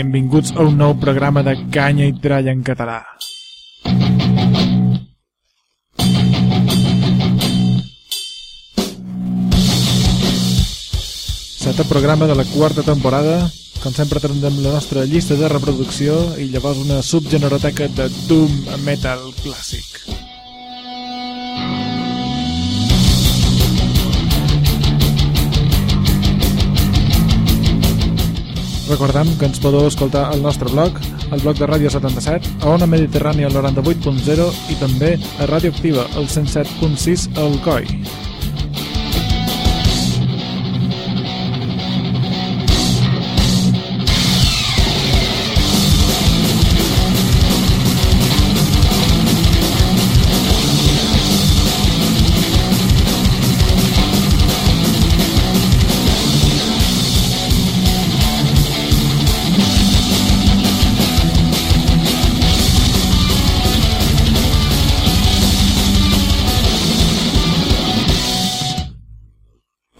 Benvinguts a un nou programa de Canya i Tralla en català. Setè programa de la quarta temporada. Com sempre tindrem la nostra llista de reproducció i llavors una subgeneroteca de Doom Metal clàssic. Recordem que ens podeu escoltar al nostre blog, al blog de Ràdio 77, a Ona Mediterrània al 98.0 i també a Ràdio Activa al 107.6 al COI.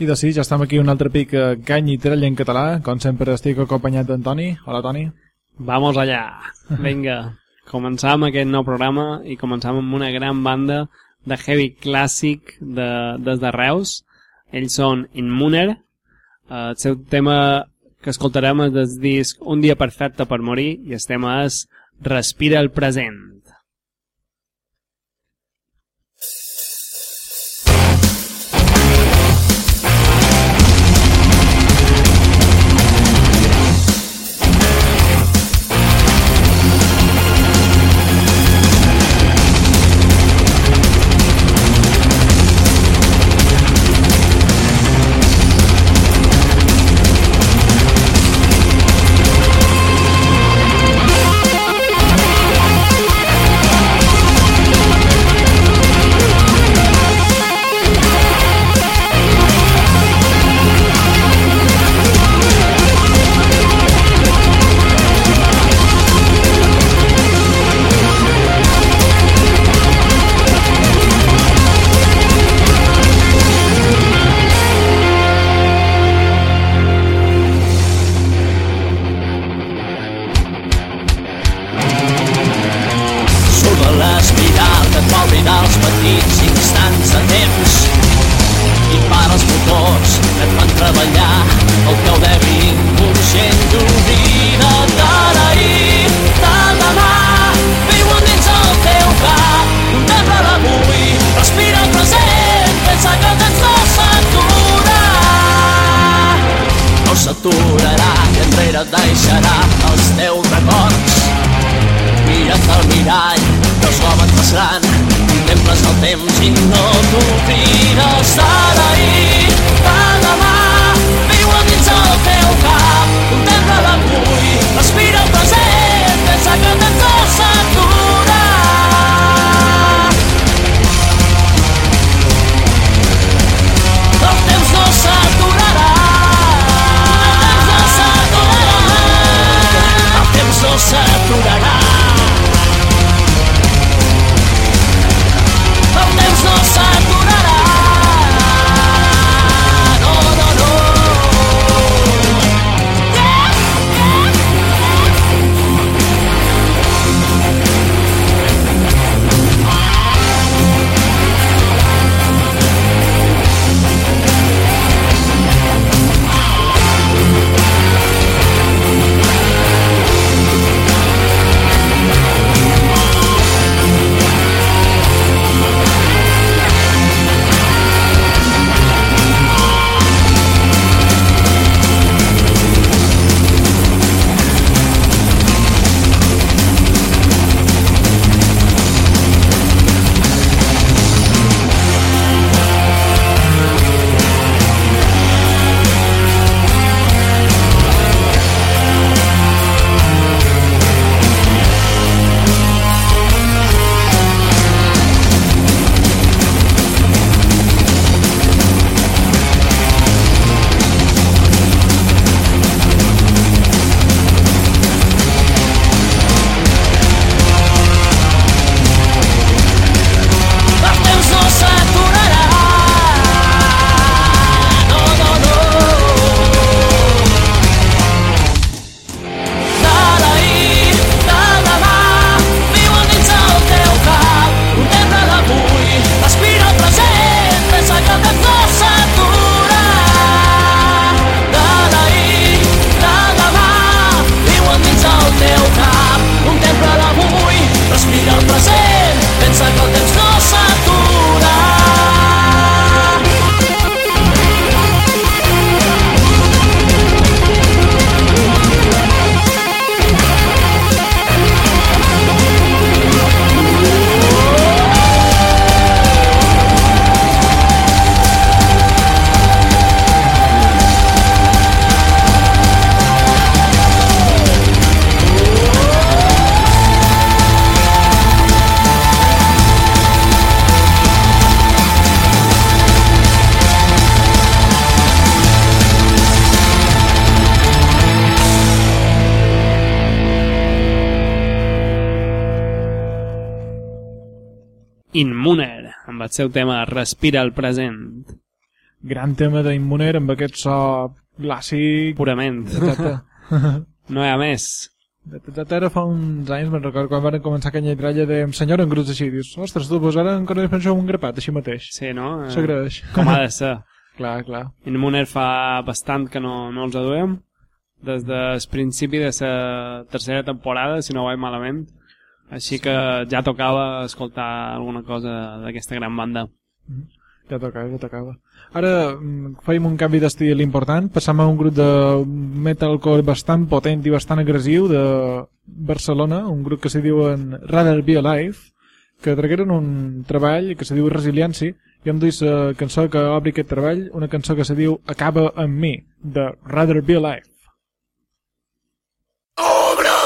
I de sí, ja estem aquí un altre pic a Cany i Trella en català. Com sempre estic acompanyat d'Antoni. Hola, Toni. Vamos allà. Vinga, començam aquest nou programa i començam amb una gran banda de heavy clàssic de, des de Reus. Ells són Inmuner. El seu tema que escoltarem és del disc Un dia perfecte per morir i el tema és Respira el present. El seu tema Respira el present. Gran tema d'Immuner amb aquest so clàssic. Purament. No hi ha més. De tot ara fa uns anys, me'n recordo, quan van començar aquella tralla de senyora en grups així, dius, ostres, tu, doncs ara encara es penseu un grapat, així mateix. Sí, no? S'agraeix. Com ha de ser. clar, clar. Inmuner fa bastant que no, no els aduem, des del principi de la tercera temporada, si no vaig malament. Així que ja tocava escoltar alguna cosa d'aquesta gran banda. Ja tocava, ja tocava. Ara mm, fèiem un canvi d'estil important, passam a un grup de metalcore bastant potent i bastant agressiu de Barcelona, un grup que se diuen Rather Be Alive, que tragueren un treball que se diu Resiliency, i hem duit la cançó que obri aquest treball, una cançó que se diu Acaba amb mi, de Rather Be Alive. Paga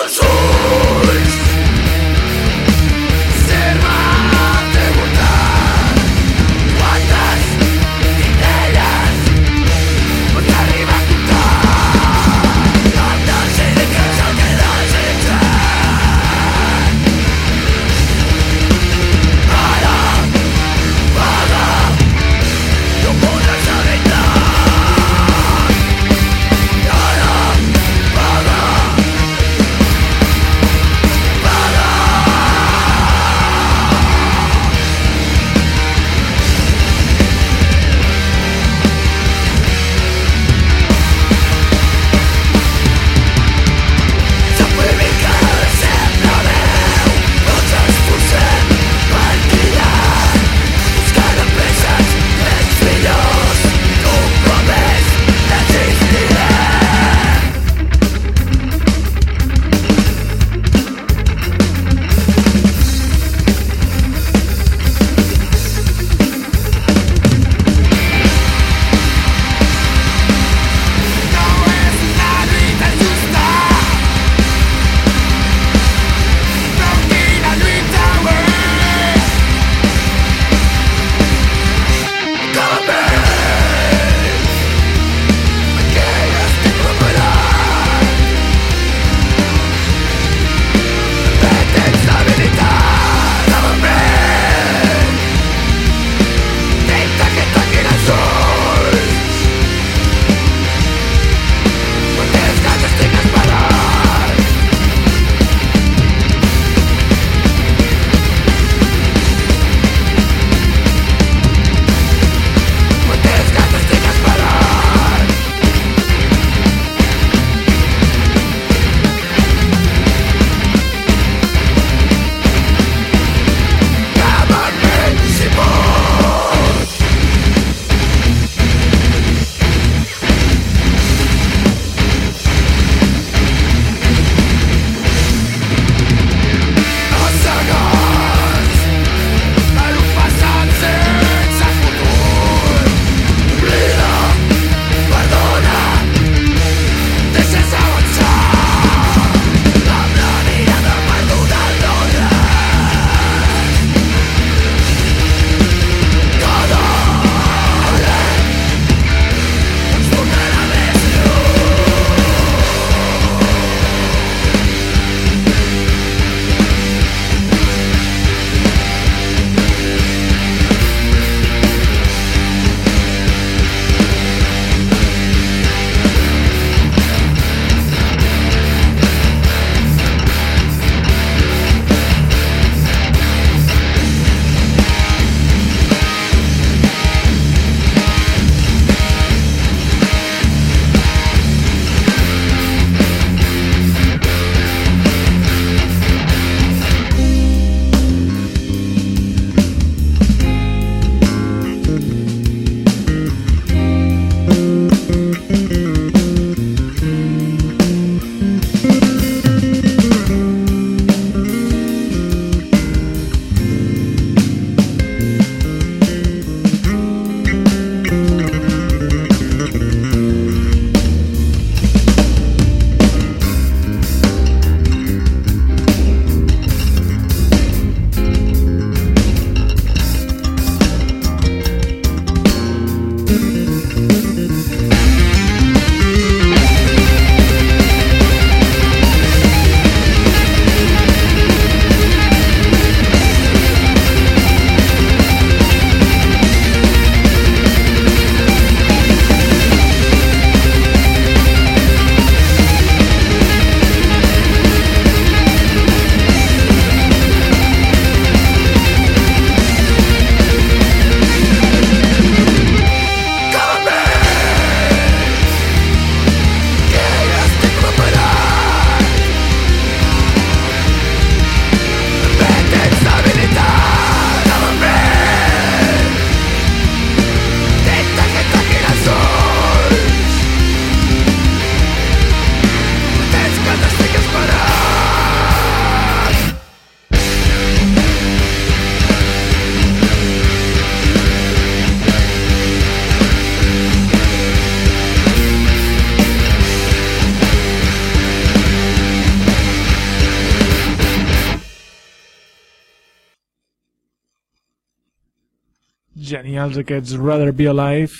genials aquests Rather Be Alive.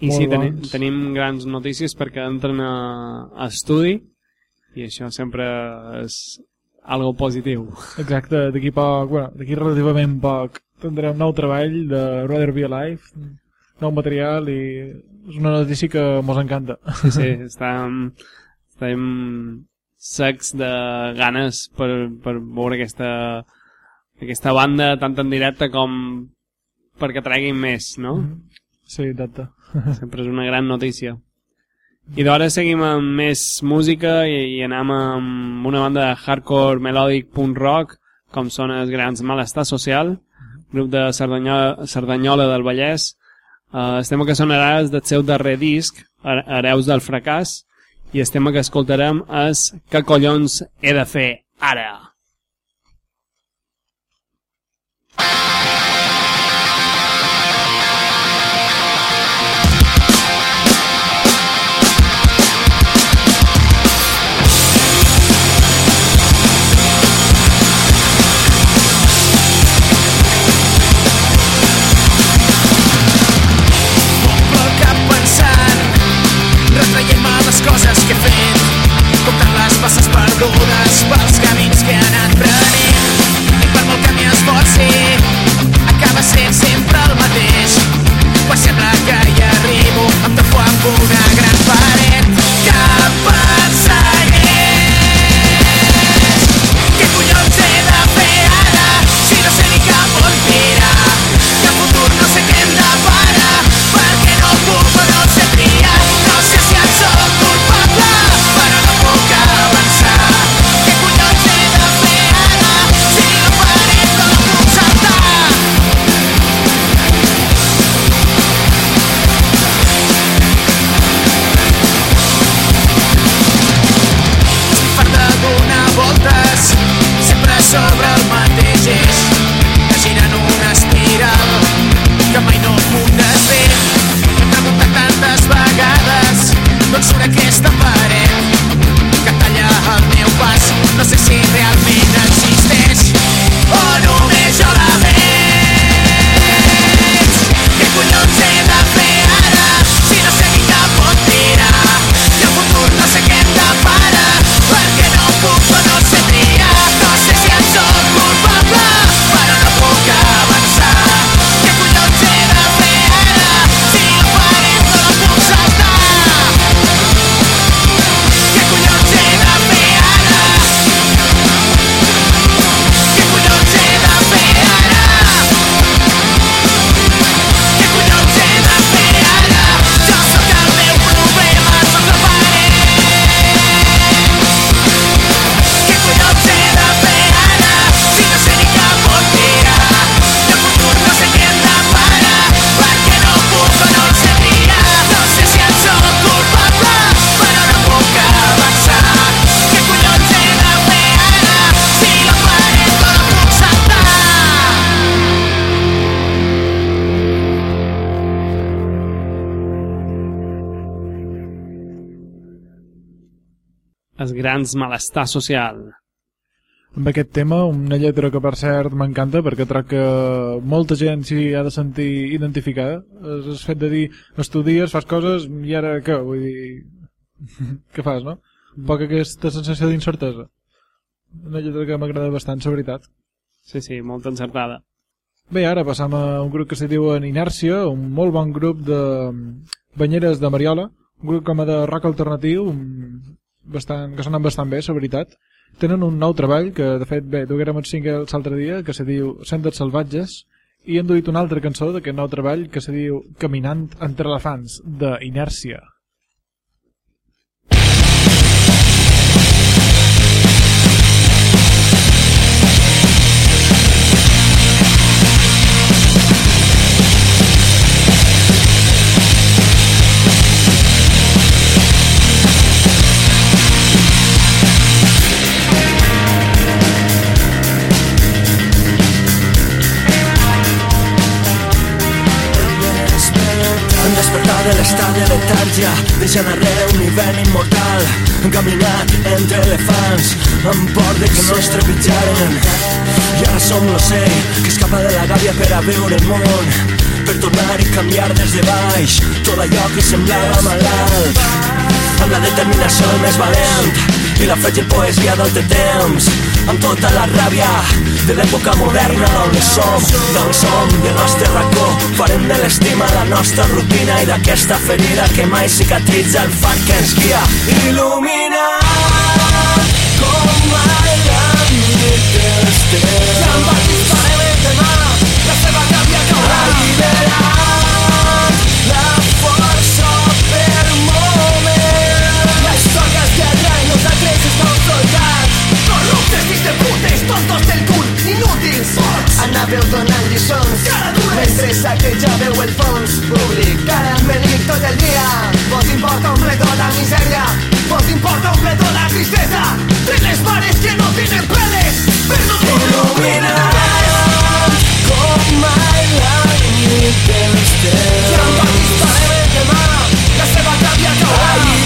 I Molt sí, teni bons. tenim grans notícies perquè entren a, a estudi i això sempre és algo positiu. Exacte, d'aquí poc, bueno, d'aquí relativament poc tindrem nou treball de Rather Be Alive, nou material i és una notícia que mos encanta. Sí, sí, estem, estem secs de ganes per, per veure aquesta, aquesta banda tant en directe com perquè treguin més, no? Sí, exacte. Sempre és una gran notícia. I d'hora seguim amb més música i, i anem amb una banda de hardcore melòdic punk rock, com són els grans Malestar Social, grup de Cerdanyola, Cerdanyola del Vallès. Uh, el tema que sonarà és del seu darrer disc, Hereus del fracàs, i el tema que escoltarem és Què collons he de fer ara? Grans malestar social. Amb aquest tema, una lletra que per cert m'encanta perquè troc que molta gent s'hi ha de sentir identificada. És el fet de dir, estudies, fas coses i ara què? Vull dir, què fas, no? Un poc aquesta sensació d'incertesa. Una lletra que m'agrada bastant, la veritat. Sí, sí, molt encertada. Bé, ara passam a un grup que se diu Inèrcia, un molt bon grup de banyeres de Mariola, un grup com a de rock alternatiu, un- bastant, que sonen bastant bé, la veritat. Tenen un nou treball que, de fet, bé, duguérem el single l'altre dia, que se diu Centres Salvatges, i han duit una altra cançó d'aquest nou treball que se diu Caminant entre elefants, de Viatgejant arreu, un hivern immortal Han caminat entre elefants amb por de que no ens trepitjaren i ara som l'ocell que escapa de la gàbia per a veure el món per tornar i canviar des de baix tot allò que semblava malalt. Amb la determinació més valent i la fràgil poesia del temps amb tota la ràbia de l'època moderna d'on som d'on som i el nostre racó farem de l'estima la nostra rutina i d'aquesta ferida que mai cicatritza el far que ens guia. Il·luminat com mai la nit dels anàveu donant lliçons Cara dures. mentre saquejàveu el fons públic Cara embellit tot el dia. Vos importa un bledo la misèria. Vos importa un bledo la tristesa. De les mares que no tienen peles. Perdó. il·luminat com mai la nit dels temps Jean-Baptiste Paredes demà la seva gàbia caurà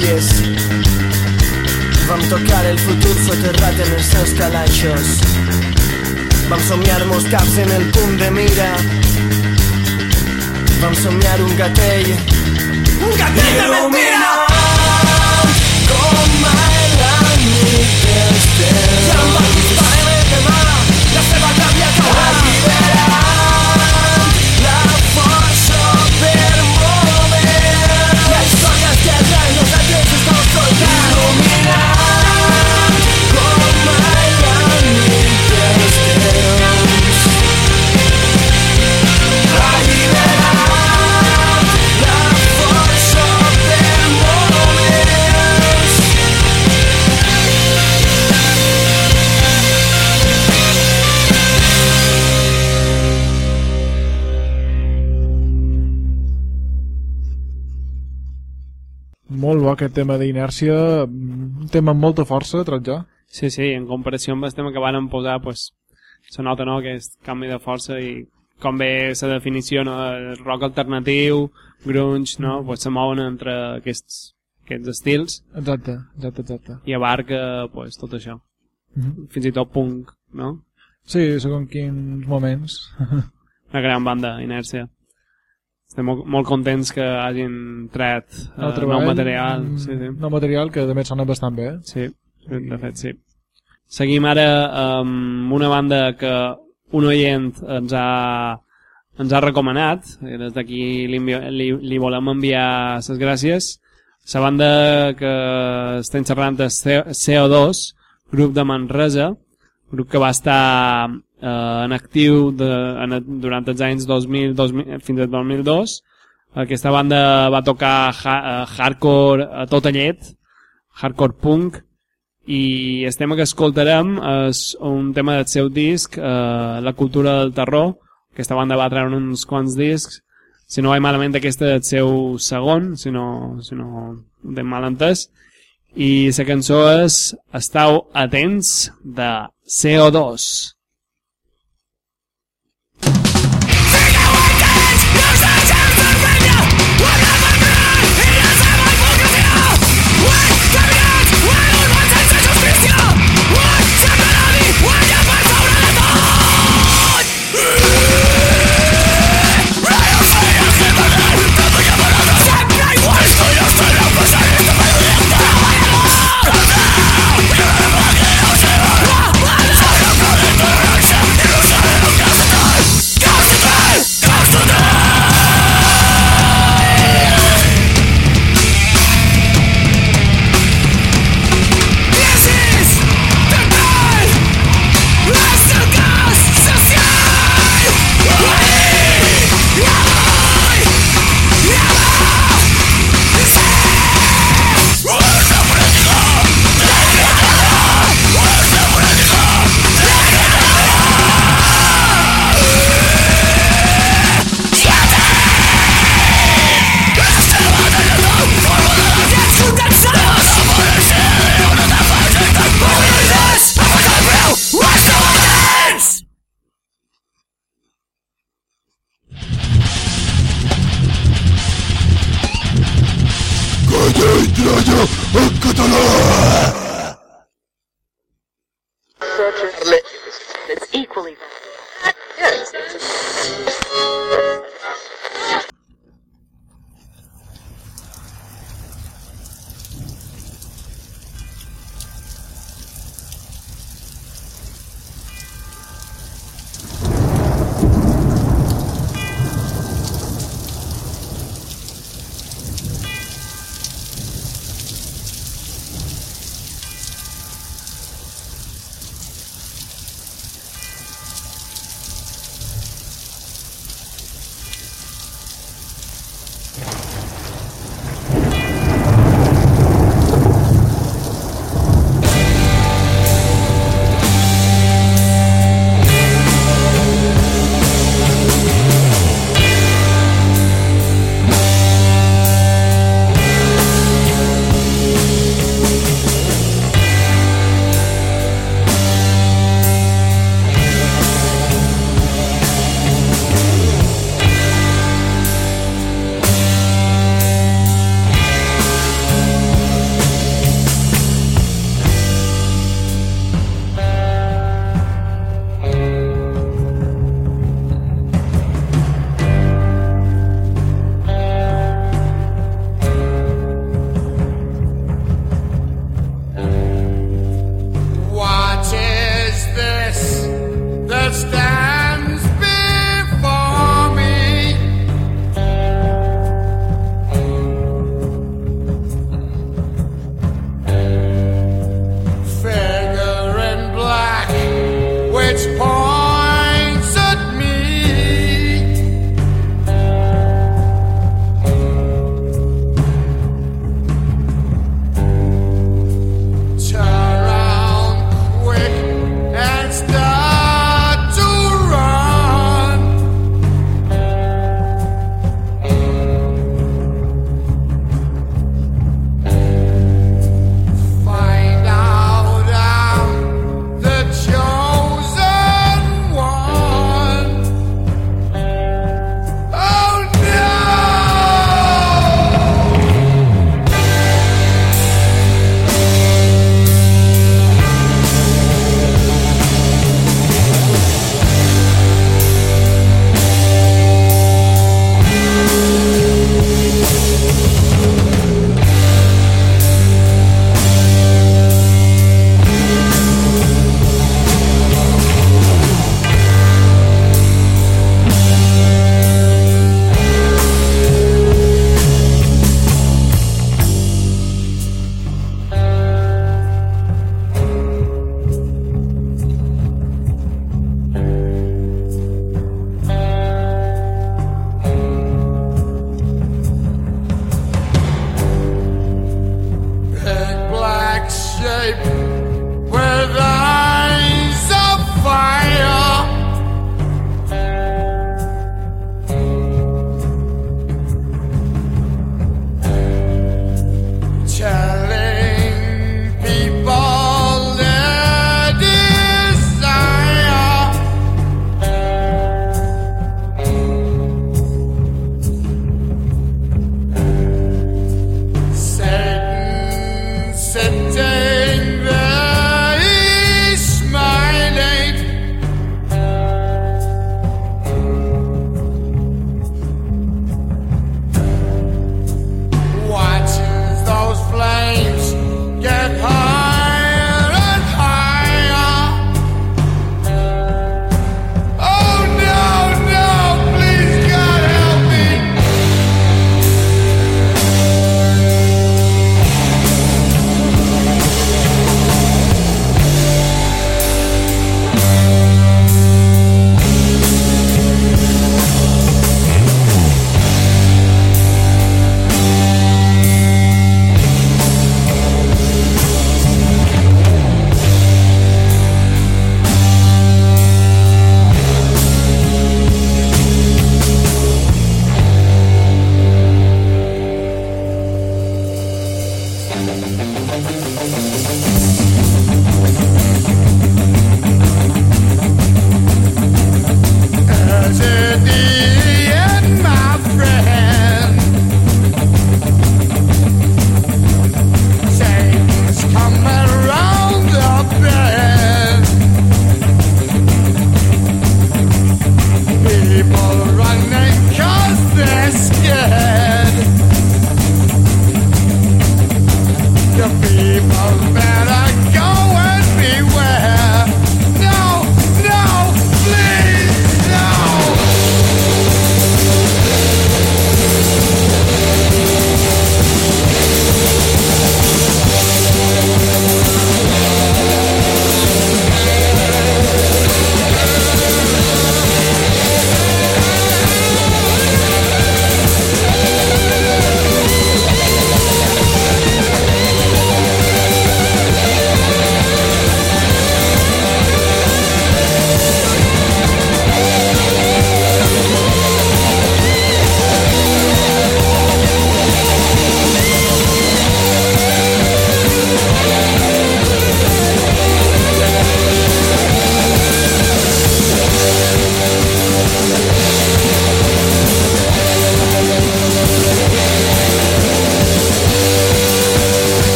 les deixalles Vam tocar el futur soterrat en els seus calaixos. Vam somiar molts caps en el punt de mira. Vam somiar un gatell. Un gatell de mentira. com mai la nit dels temps Paredes demà la Bo aquest tema d'inèrcia, un tema amb molta força, Trotjà. Sí, sí, en comparació amb el tema que van posar, pues, se nota, no?, que és canvi de força i com bé la definició, no?, el rock alternatiu, grunge, no?, pues se mouen entre aquests, aquests estils Exacte, exacte, exacte. i abarca, pues, tot això. Mhm. Fins i tot punk, no? Sí, segons quins moments. Una gran banda, Inèrcia. Estem molt, molt contents que hagin tret eh, El nou treball, material. mm, Sí, sí. Nou material que també sona bastant bé. Sí, de fet sí. Seguim ara amb una banda que un oient ens ha, ens ha recomanat, i des d'aquí li, li, li volem enviar les gràcies. La banda que està enxerrant és C- CO2, grup de Manresa, grup que va estar eh, en actiu de, en, durant els anys 2000, 2000 fins al 2002. Aquesta banda va tocar ha, eh, hardcore a tota llet, hardcore punk, i el tema que escoltarem és un tema del seu disc, eh, La cultura del terror. Aquesta banda va treure uns quants discs. Si no vaig malament, aquest és el seu segon, si no, si no ben mal entès. I la cançó és Estau atents de CO2.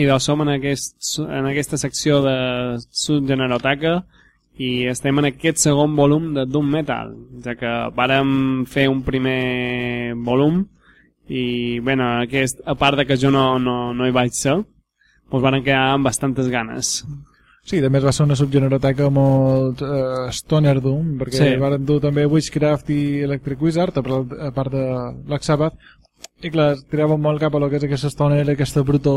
I doncs som en, aquest, en aquesta secció de subgeneroteca i estem en aquest segon volum de Doom Metal, ja que vàrem fer un primer volum i, bueno, aquest, a part de que jo no, no, no hi vaig ser, doncs varen quedar amb bastantes ganes. Sí, més va ser una subgeneroteca molt uh, stoner doom, perquè Sí. van dur també Witchcraft i Electric Wizard, a part, de Black Sabbath, i clar, tiraven molt cap a lo que és aquesta stoner, aquesta bruto...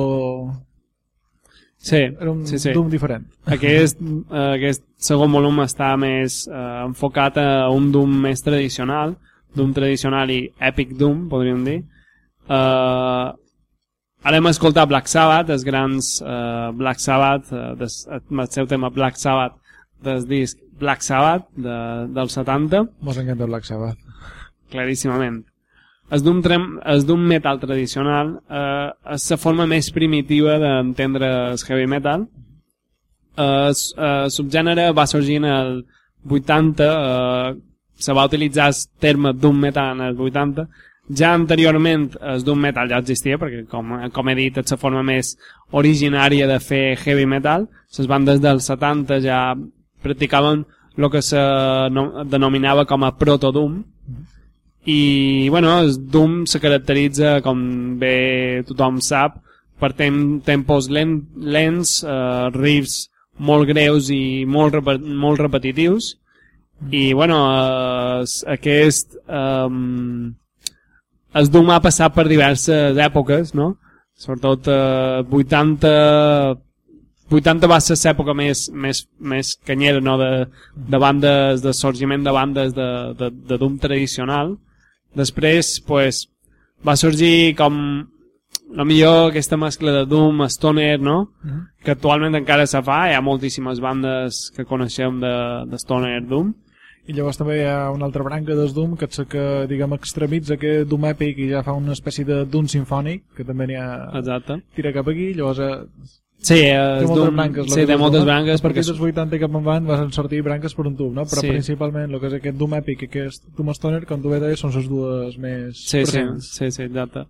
Sí, Era un sí, sí. doom diferent. Aquest, aquest segon volum està més eh, enfocat a un Doom més tradicional, Doom tradicional i Epic Doom, podríem dir. Eh, ara hem escoltat Black Sabbath, els grans eh, Black Sabbath, eh, des, el seu tema Black Sabbath del disc Black Sabbath de, del 70, Mos encanta Black Sabbath. claríssimament. El Doom, trem, el Doom metal tradicional eh, és la forma més primitiva d'entendre el heavy metal. Eh, el eh, subgènere va sorgir en el 80, eh, se va utilitzar el terme Doom metal en el 80. Ja anteriorment el Doom metal ja existia, perquè com, com he dit és la forma més originària de fer heavy metal. Les bandes dels 70 ja practicaven el que se no, denominava com a proto-Doom, i bueno, Doom se caracteritza com bé tothom sap per tem tempos lent, lents eh, riffs molt greus i molt, rep molt repetitius i bueno eh, aquest eh, el Doom ha passat per diverses èpoques no? sobretot eh, 80 80 va ser l'època més, més, més canyera no? de, de bandes, de sorgiment de bandes de, de, de Doom tradicional després pues, va sorgir com la millor aquesta mescla de Doom, Stoner, no? que actualment encara se fa, hi ha moltíssimes bandes que coneixem de, de Stoner Doom. I llavors també hi ha una altra branca del Doom que que, diguem, extremitza aquest Doom Epic i ja fa una espècie de Doom Sinfònic, que també n'hi ha... exacte. Tira cap aquí, llavors eh, sí, té moltes branques. sí, té moltes branques perquè dels 80 i cap en van van sortir branques per un tub, no? Però Sí. principalment el que és aquest Doom Epic i aquest Doom Stoner, com tu bé deies, són les dues més Sí, sí, presents. sí, sí, exacte.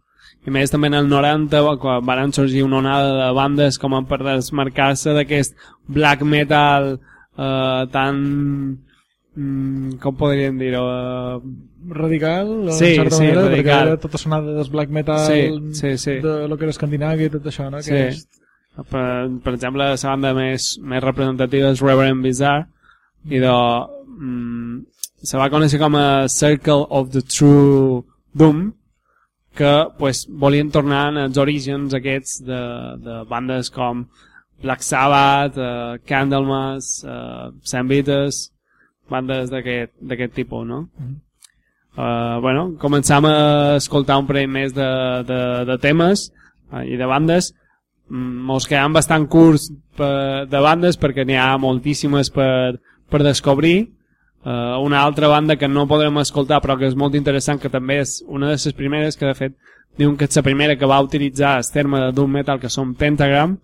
I més també en el 90, quan van sorgir una onada de bandes com per desmarcar-se d'aquest black metal eh, tan... Mm, com podríem dir-ho? Eh, Radical, en Sí, certa sí, manera, perquè radical. era tota sonada del black metal Sí, sí, sí. de lo que era Escandinàvia i tot això, no? Sí. Aquest... per, per exemple, la banda més, més representativa és Reverend Bizarre i de, mm, se va conèixer com a Circle of the True Doom que pues, volien tornar als orígens aquests de, de bandes com Black Sabbath, uh, Candlemas, uh, Sam Beatles, bandes d'aquest tipus, no? Uh, bueno, començam a escoltar un parell més de, de, de temes uh, i de bandes Mm, mos quedam bastant curts per, de bandes perquè n'hi ha moltíssimes per, per descobrir uh, una altra banda que no podrem escoltar però que és molt interessant que també és una de les primeres que de fet diuen que és la primera que va utilitzar el terme de Doom Metal que són Pentagram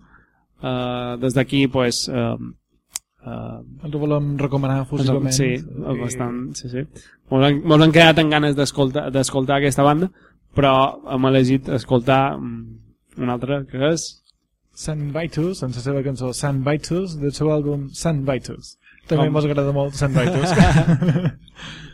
uh, des d'aquí pues, uh, uh, Ens ho volem recomanar fusivament. sí, I- bastant, sí, sí. Mos han, mos han quedat amb ganes d'escoltar d'escoltar aquesta banda però hem elegit escoltar mm, una altra que és Sun Vitus, en la seva cançó Sun Vitus, del seu àlbum Sun Vitus. També agradat molt Sun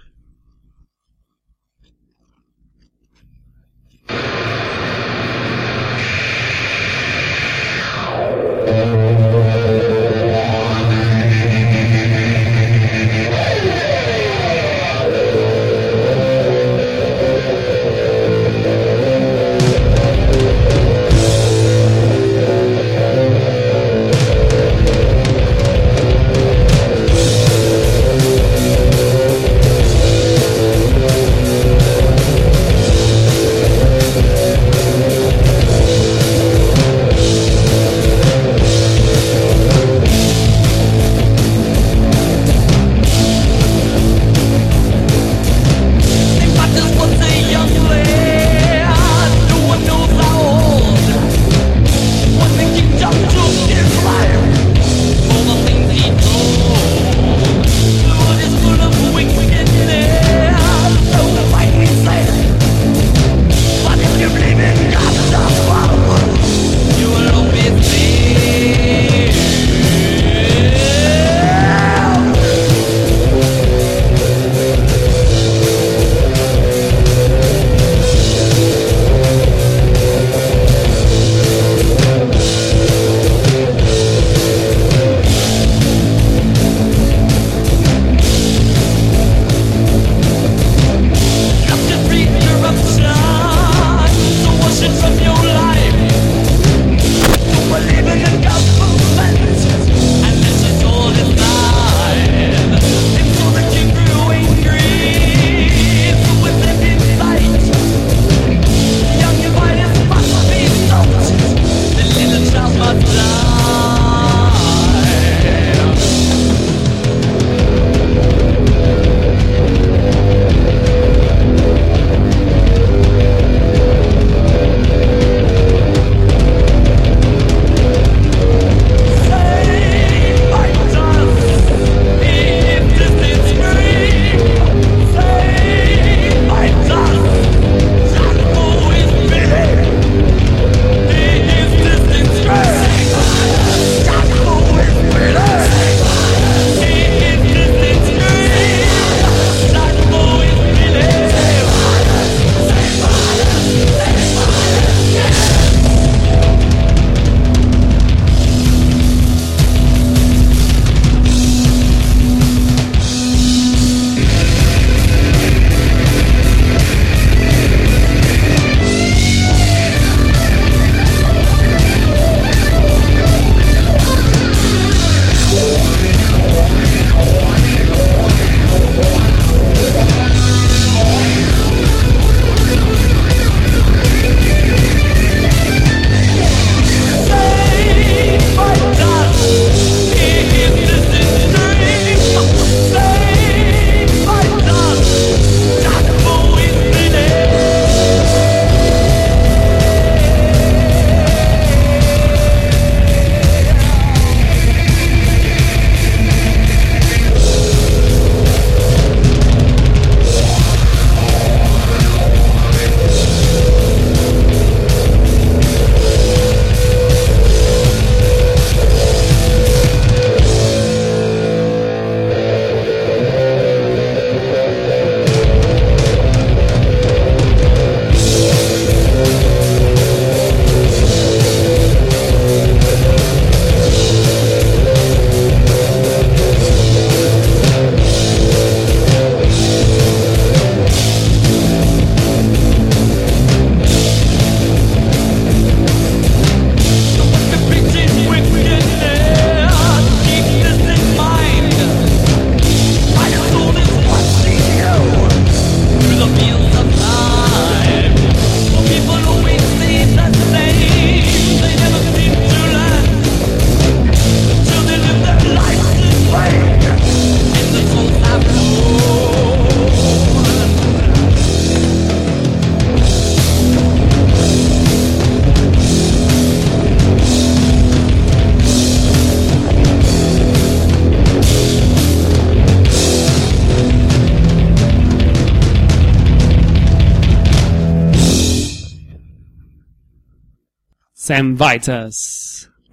Sam Vitus,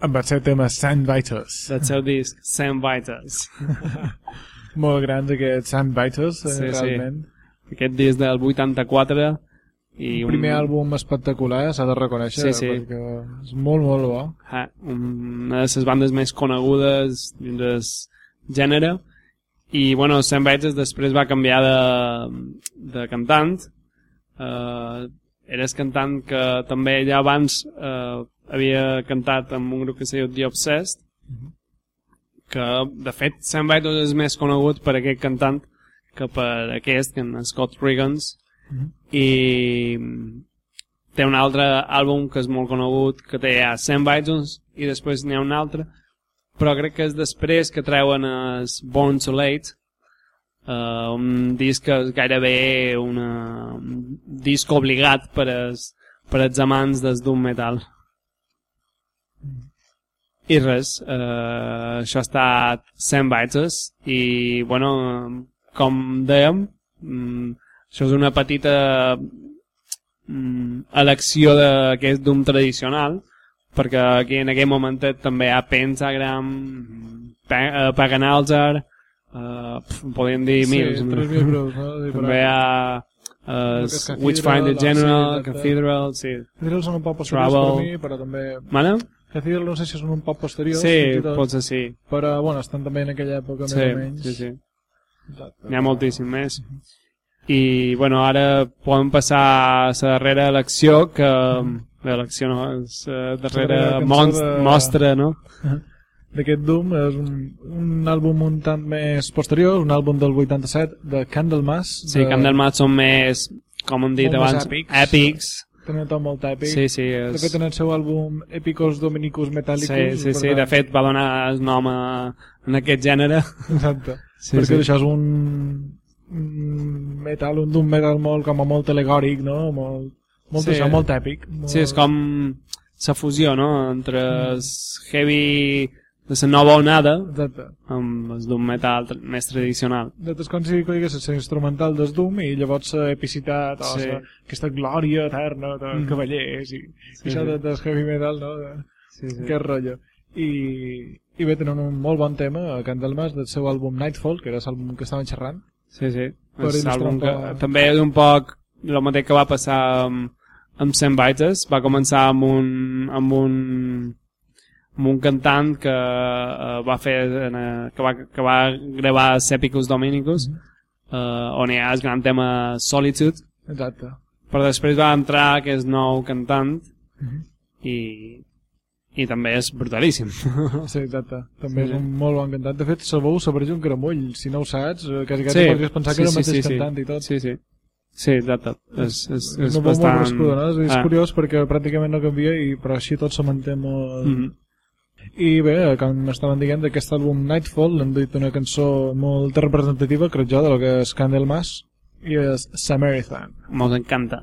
Amb el seu tema Sandbiters. del seu disc Sam Vitus. Molt grans aquests Sandbiters, eh, Sí, sí. realment. Aquest disc del 84 i Un primer àlbum espectacular, s'ha de reconèixer, Sí, sí. perquè és molt, molt bo. Ah, una de les bandes més conegudes dins del gènere i bueno, Sam Bates després va canviar de, de cantant uh, era el cantant que també ja abans uh, havia cantat amb un grup que se diu The Obsessed que de fet Sam Bates és més conegut per aquest cantant que per aquest, que en Scott Riggins. I té un altre àlbum que és molt conegut que té ja 100 bytes i després n'hi ha un altre però crec que és després que treuen es Born Too Late uh, un disc que és gairebé una, un disc obligat per als, per als amants des Doom Metal. I res uh, això ha estat 100 bytes i bueno com dèiem mm, això és una petita mm, elecció d'aquest Doom tradicional perquè aquí en aquell momentet també hi ha Pentagram eh, Pagan Altar uh, podríem dir Sí, 3.000 grups, no? Sí, també hi ha uh, Witchfinder General. Cathedral sí. Cathedral són un poc posteriors per mi, però també... Mana? Cathedral no sé si són un poc posteriors, sí, tot, potser sí però bueno, estan també en aquella època sí, més o menys. sí, sí. N'hi ha moltíssim més i bueno, ara podem passar a la darrera elecció que bé, elecció no, és la darrera darrera de- mostra no? D'aquest Doom és un, un àlbum un tant més posterior, un àlbum del 87 de Candlemas. sí, de, Candlemas són més com hem dit abans èpics. èpics Tenen tot molt èpic. sí, sí, De és... fet, en el seu àlbum Epicos Dominicus Metallicus... sí, sí, sí, tant- de fet va donar el nom a, en aquest gènere Exacte. Sí, Perquè sí. això és un, un metal, un doom metal molt, com a molt alegòric, no? Molt, molt, Sí. això, molt èpic. Molt... Sí, és com la fusió, no?, entre el heavy de la nova onada Exacte. amb el doom metal més tradicional. Exacte, és com si coigués la instrumental del Doom i llavors la epicitat o Sí. sí. aquesta glòria eterna de Mm. cavallers i, Sí, i això sí. de, del heavy metal, no? De, Sí, sí. Aquest rotllo. I, I bé, tenen un molt bon tema a Candlemas del seu àlbum Nightfall, que era l'àlbum que estaven xerrant. Sí, sí. Per És il·lustrar àlbum un que, poc- també és un poc el mateix que va passar amb, amb Sam Bites. Va començar amb un, amb un, amb un cantant que uh, va fer en, uh, que, va, que va gravar Sepicus Dominicus uh, on hi ha el gran tema Solitude Exacte. però després va entrar aquest nou cantant Mhm. i, i també és brutalíssim Sí, exacte. També Sí, és sí. un molt bon cantant. De fet, sabeu sobre un gramull. Si no ho saps, eh, quasi quasi Sí, podries pensar que sí, era el sí, mateix sí, sí. cantant i tot. sí, sí. sí, exacte és, és, és no molt bastant nascuda, no? És, és Ah. curiós perquè pràcticament no canvia i però així tot se manté molt... Mhm. I bé, com estaven dient, d'aquest àlbum Nightfall l'hem dit una cançó molt representativa, crec jo, del que és Candlemas i és Samaritan. Mos encanta.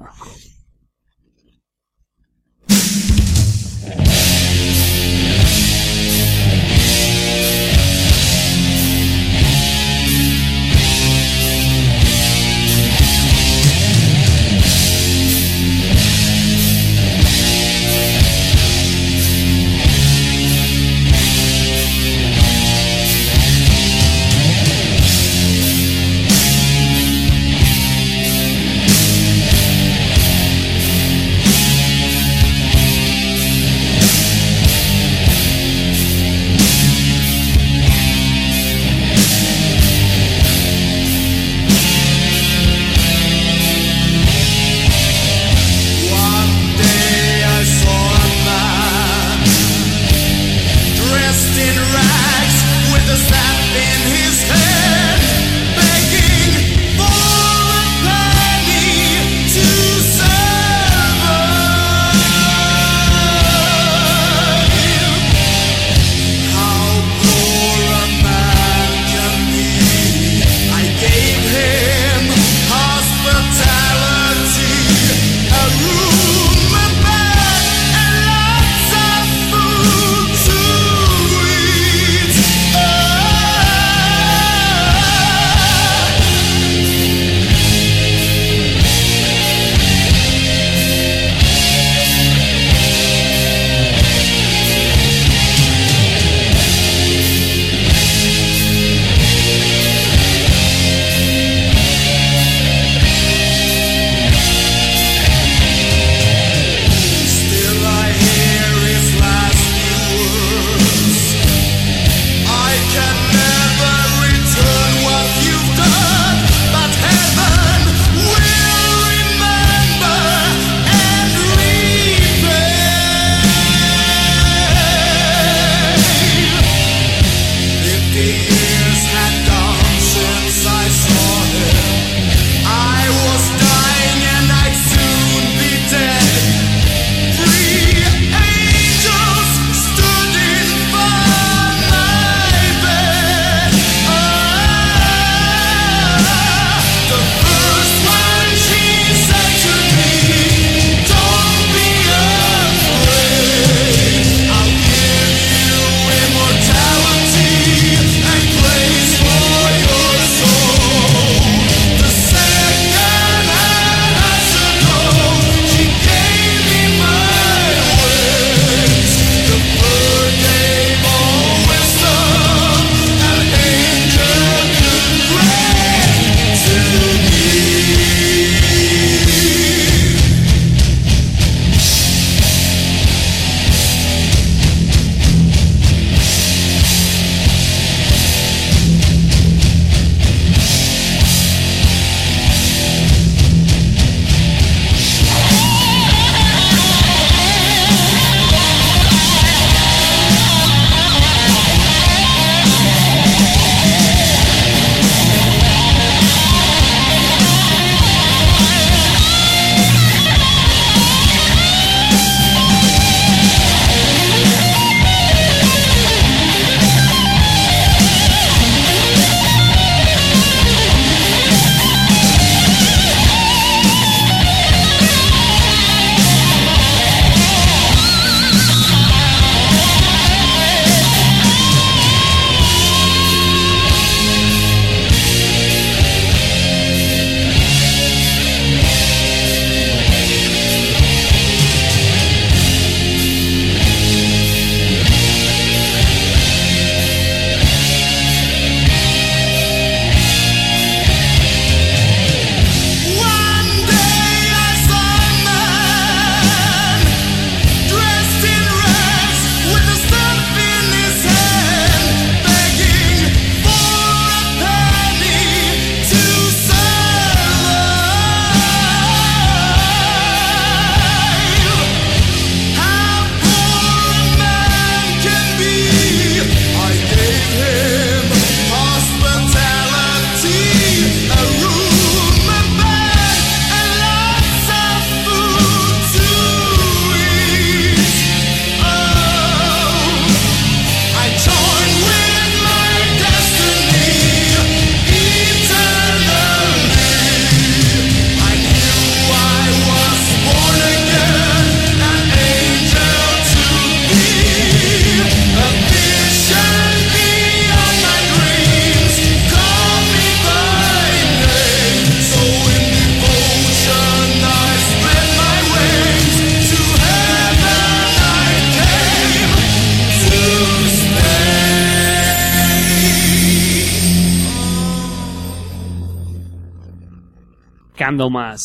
Candlemas,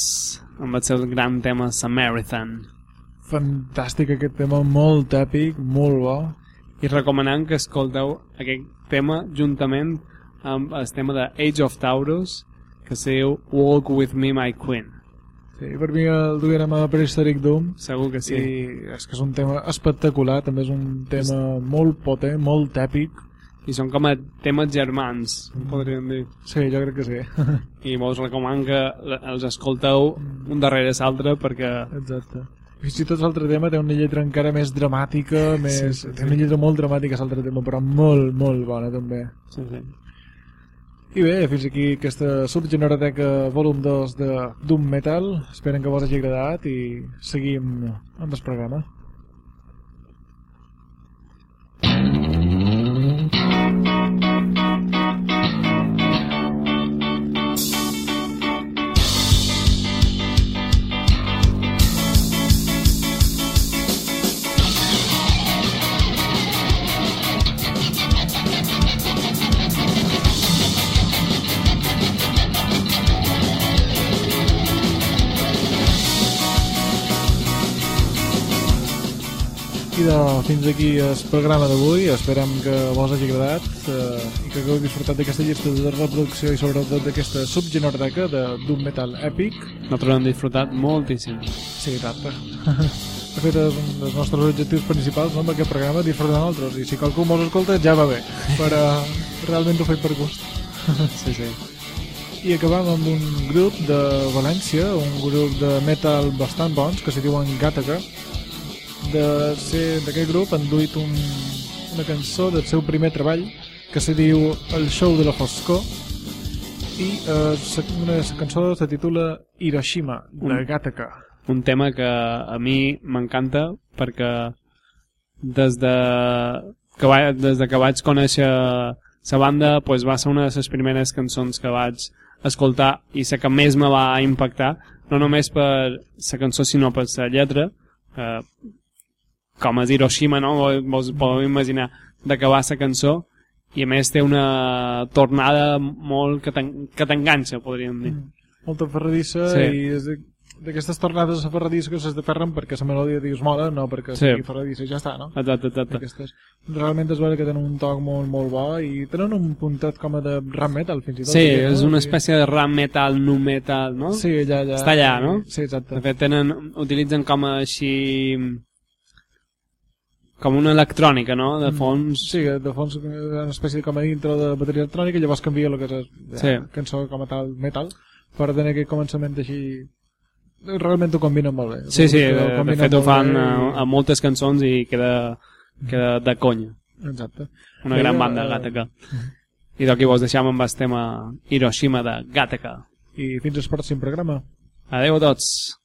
amb el seu gran tema Samaritan. Fantàstic aquest tema, molt èpic, molt bo. I recomanant que escolteu aquest tema juntament amb el tema de Age of Taurus, que se diu Walk With Me My Queen. Sí, per mi el duguérem a Prehistoric Doom Segur que sí. i és que és un tema espectacular, també és un tema molt potent, molt èpic. I són com a temes germans, podríem dir. Sí, jo crec que sí. I vos recomano que els escolteu un darrere l'altre perquè Exacte. Fins i tot l'altre tema té una lletra encara més dramàtica, més... Sí, sí, té una lletra molt dramàtica l'altre tema, però molt, molt bona també. sí, sí. I bé, fins aquí aquesta subgeneroteca volum 2 de Doom Metal. Esperen que vos hagi agradat i seguim amb el programa. I de, fins aquí el programa d'avui. Esperem que vos hagi agradat eh, i que hagueu disfrutat d'aquesta llista de reproducció i sobretot d'aquesta subgeneroteca de Doom Metal Epic. Nosaltres hem disfrutat moltíssim. Sí, exacte. De fet, és un dels nostres objectius principals no, amb aquest programa, disfrutar nosaltres. I si qualcú mos escolta, ja va bé. Però, realment ho faig per gust. Sí, sí. I acabam amb un grup de València, un grup de metal bastant bons, que se diuen Gataca. De ser d'aquest grup han duit un, una cançó del seu primer treball, que se diu El show de la foscor, i eh, una cançó se titula Hiroshima, de Un- Gataca. un tema que a mi m'encanta perquè des de que, va, des de que vaig conèixer la banda pues, va ser una de les primeres cançons que vaig escoltar i la que més me va impactar no només per la cançó sinó per la lletra eh, com és Hiroshima no? vos, podeu imaginar d'acabar la cançó i a més té una tornada molt que t'en- que t'enganxa podríem dir Molta ferradissa Sí. i és d'aquestes tornades a ferradissa que s'esdeferren perquè la melodia dius mola, no perquè Sí. sigui ferradissa i ja està, no? exacte, exacte. Aquestes. Realment és vera que tenen un toc molt, molt bo i tenen un puntet com a de rap metal fins i tot. Sí, no? és una I- espècie de rap metal, nu metal, no? Sí, allà, allà. Està allà, no? Sí, exacte. De fet, tenen, utilitzen com a així... com una electrònica, no? De fons... Sí, de fons una espècie de com a intro de bateria electrònica i llavors canvia el que és ja, Sí. cançó com a tal metal per tenir aquest començament així realment ho combinen molt bé Sí, sí, de, de fet ho fan bé a, moltes cançons i queda, queda de conya. exacte Una gran banda, eh, Gataca. I d'aquí vos deixem amb el tema Hiroshima de Gataca. i fins al pròxim programa Adeu a tots.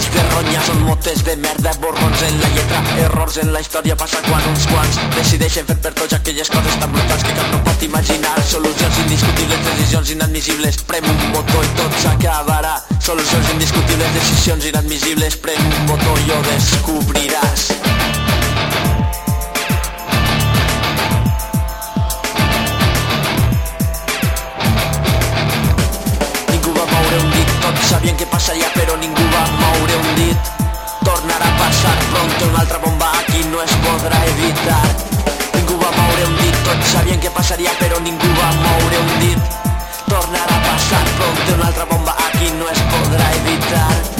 De ronya, són motes de merda, borrons en la lletra, errors en la història, passa quan uns quants decideixen fer per tots aquelles coses tan brutals que cap no pot imaginar. Solucions indiscutibles, decisions inadmissibles, prem un botó i tot s'acabarà. Solucions indiscutibles, decisions inadmissibles, prem un botó i ho descobriràs. Sabien què passaria però ningú va moure un dit. Tornarà a passar pronto una altra bomba aquí no es podrà evitar. Ningú va moure un dit, tots sabien què passaria però ningú va moure un dit. Tornarà a passar pronto una altra bomba aquí no es podrà evitar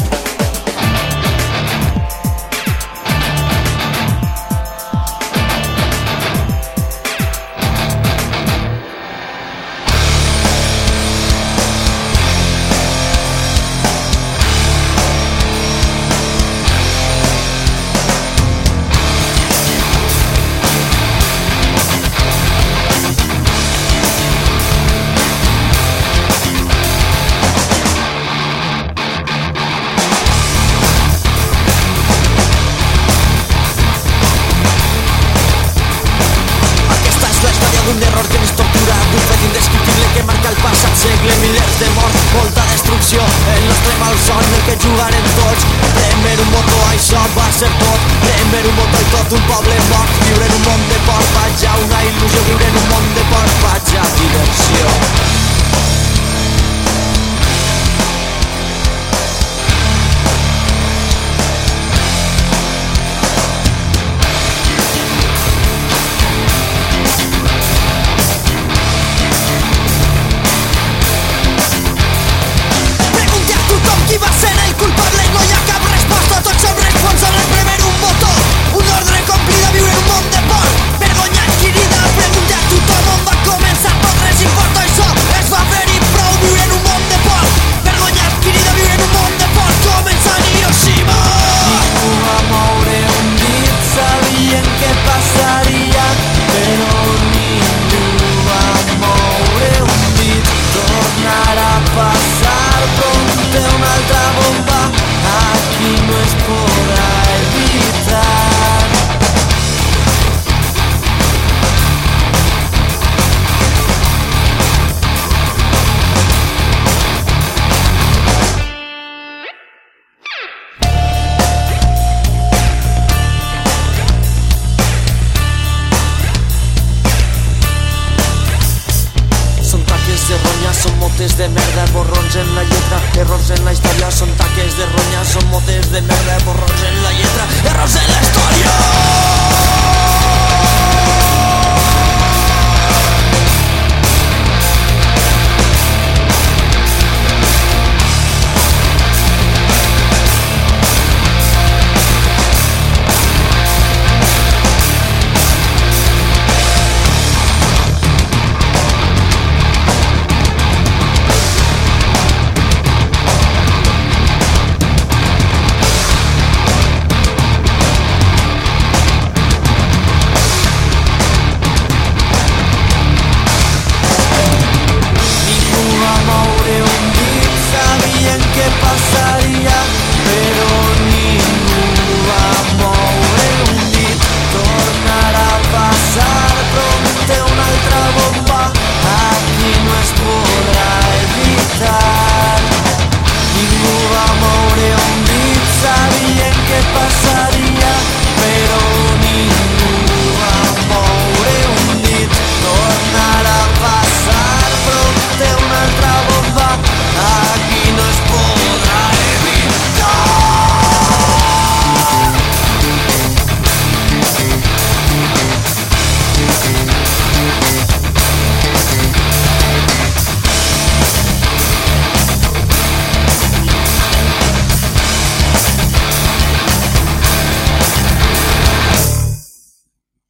ser tot premer un botó i tot un poble mort viure en un món de por, vaig a una il·lusió viure en un món de por, vaig a diversió són motes de merda, borrons en la lletra, errors en la història, són taques de ronya, són motes de merda, borrons en la lletra, errors en la història!